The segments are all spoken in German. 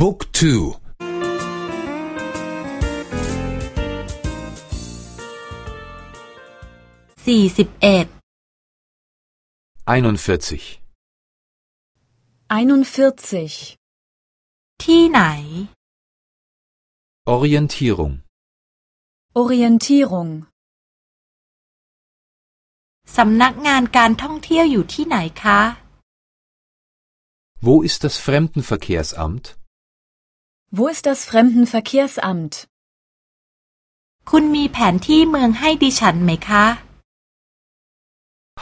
บุ๊กทูสี่สิบเอ็ดที่ไหน Orientierung Orientierung สำนักงานการท่องเที่ยวอยู่ที่ไหนคะ Wo ist das Fremdenverkehrsamt? Wo ist das Fremdenverkehrsamt? คุณมีแผนที่เมืองให้ดิฉันไหมคะ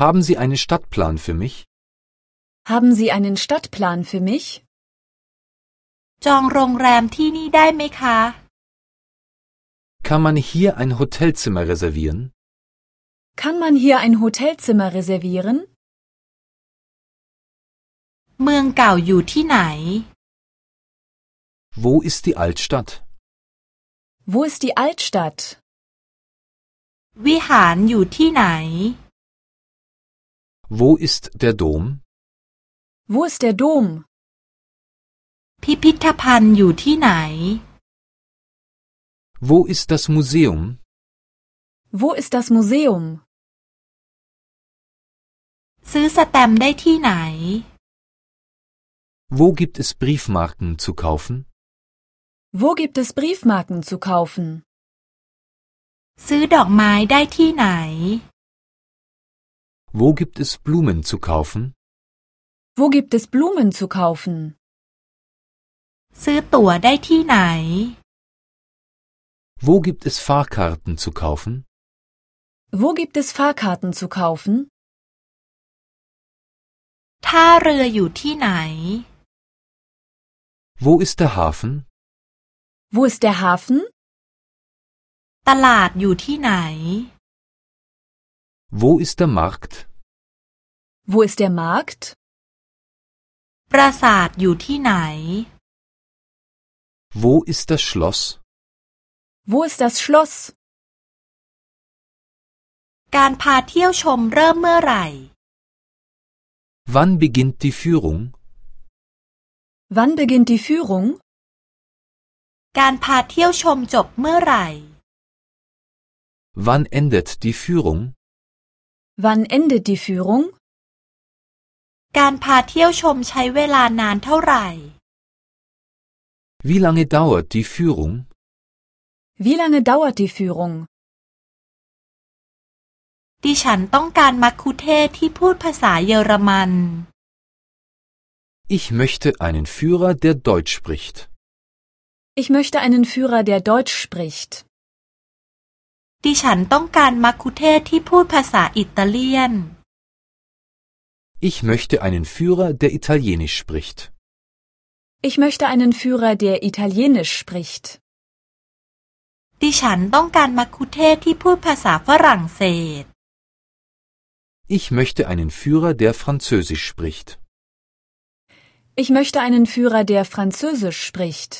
Haben Sie einen Stadtplan für mich? Haben Sie einen Stadtplan für mich? จองโรงแรมที่นี่ได้ไหมคะ Kann man hier ein Hotelzimmer reservieren? Kann man hier ein Hotelzimmer reservieren? เมืองเก่าอยู่ที่ไหน Wo ist die Altstadt? Wo ist die Altstadt? วิหารอยู่ที่ไหน Wo ist der Dom? Wo ist der Dom? พิพิธภัณฑ์อยู่ที่ไหน Wo ist das Museum? Wo ist das Museum? ซื้อสแตมป์ได้ที่ไหน Wo gibt es Briefmarken zu kaufen? Wo gibt es Briefmarken zu kaufen? ซื้อดอกไม้ได้ที่ไหน Wo gibt es Blumen zu kaufen? Wo gibt es Blumen zu kaufen? ซื้อตั๋วได้ที่ไหน Wo gibt es Fahrkarten zu kaufen? Wo gibt es Fahrkarten zu kaufen? ท่าเรืออยู่ที่ไหน Wo ist der Hafen? Wo ist der Hafen? ตลาดอยู่ที่ไหน Wo ist der Markt? Wo ist der Markt? ปราสาทอยู่ที่ไหน Wo ist das Schloss? Wo ist das Schloss? การพาเที่ยวชมเริ่มเมื่อไหร่ Wann beginnt die Führung? Wann beginnt die Führung? การพาเที่ยวชมจบเมื่อไหร่ Wann endet die Führung? Wann endet die Führung? การพาเที่ยวชมใช้เวลานานเท่าไหร่ Wie lange dauert die Führung? Wie lange dauert die Führung? ดิฉันต้องการมัคคุเทศก์ที่พูดภาษาเยอรมัน Ich möchte einen Führer, der Deutsch spricht. Ich möchte einen Führer, der Deutsch spricht. ดิฉันต้องการมัคคุเทศก์ที่พูดภาษาอิตาเลียน Ich möchte einen Führer, der Italienisch spricht. Ich möchte einen Führer, der Italienisch spricht. ดิฉันต้องการมัคคุเทศก์ที่พูดภาษาฝรั่งเศส Ich möchte einen Führer, der Französisch spricht. Ich möchte einen Führer, der Französisch spricht.